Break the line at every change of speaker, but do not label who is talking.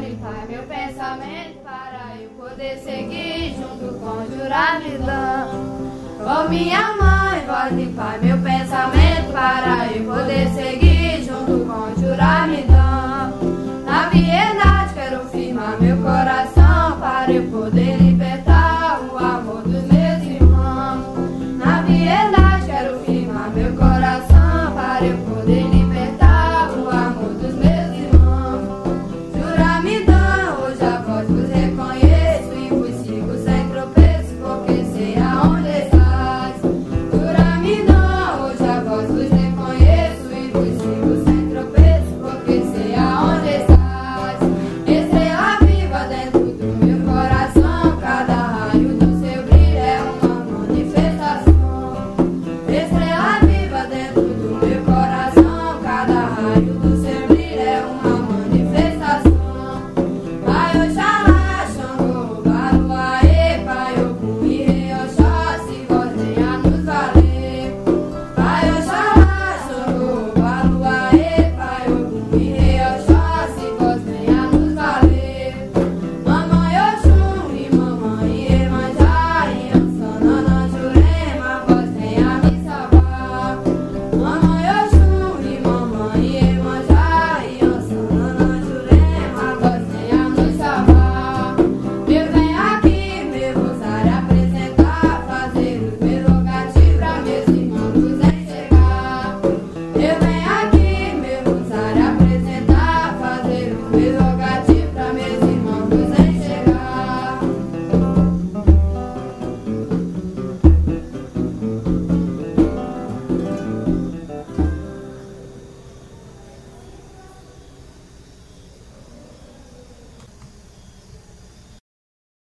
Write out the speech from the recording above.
Limpar meu pensamento para eu poder seguir junto com o juramento. Oh, minha mãe, vai limpar meu pensamento para eu poder seguir junto com o juramento. Na piedade quero firmar meu coração para eu poder libertar o amor dos meus irmãos. Na piedade quero firmar meu coração para eu poder libertar.